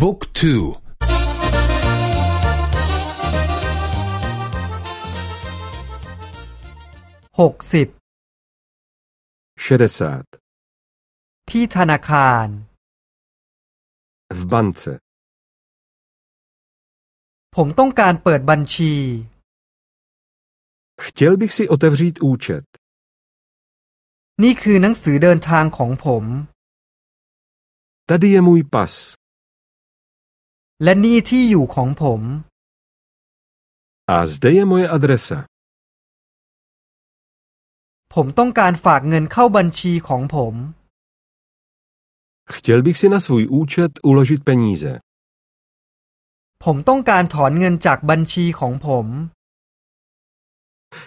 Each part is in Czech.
บุ๊กทูหกสิบที่ธนาคาร v bance ผมต้องการเปิดบัญชี Chtěl bych si otevřít účet. นี่คือหนังสือเดินทางของผม Tady je můj pas. และนี่ที่อยู่ของผม A zde je moje adresa. ผมต้องการฝากเงินเข้าบัญชีของผม Chtěl bych si na svůj účet uložit peníze. ผมต้องการถอนเงินจากบัญชีของผม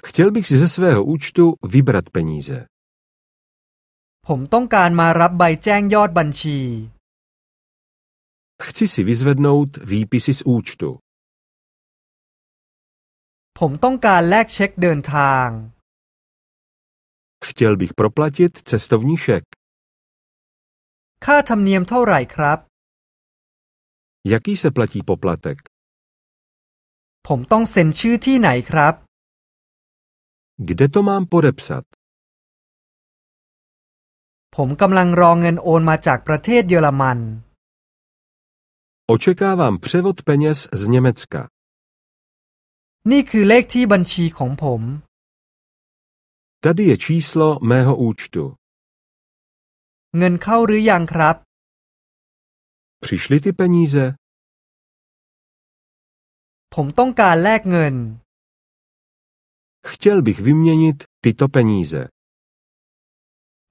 Chtěl bych si ze svého účtu vybrat peníze. ผมต้องการมารับใบแจ้งยอดบัญชี Chci si vyzvednout výpisy z účtu. ผมต้องการแลกเช็คเดินทาง Chtěl bych proplatit cestovní šek. ค่าธรรมเนียมเท่าไหร่ครับ Jaký se platí poplatek? ผมต้องเซ็นชื่อที่ไหนครับ Kde to mám podepsat? ผมกำลังรอเงินโอนมาจากประเทศเยอรมัน Očekávám převod peněz z Německa. นี่คือเลขที่บัญชีของผม Tady je číslo mého účtu. เงินเข้าหรือยังครับ Přišly ty peníze? ผมต้องการแลกเงิน Chtěl bych vyměnit tyto peníze.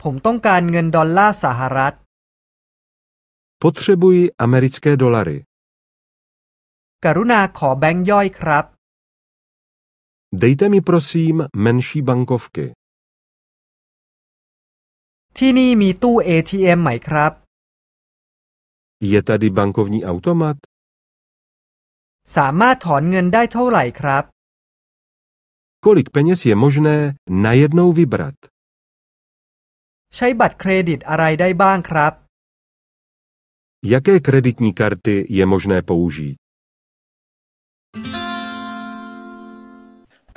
ผมต้องการเงินดอลลาร์สหรัฐ Potřebuji americké dolary. กรุณาขอแบงค์ย่อยครับ Dejte mi prosím menší bankovky. ที่นี่มีตู้ ATM ไหมครับ Je tady bankovní automat? สามารถถอนเงินได้เท่าไหร่ครับ Kolik peněz je možné najednou vybrat? ใช้บัตรเครดิตอะไรได้บ้างครับ Jaké kreditní karty je možné použít?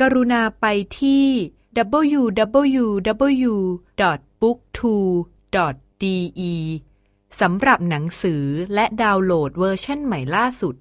กรุณาไปที่ www.booktwo.de สำหรับหนังสือและดาวน์โหลดเวอร์ชันใหม่ล่าสุด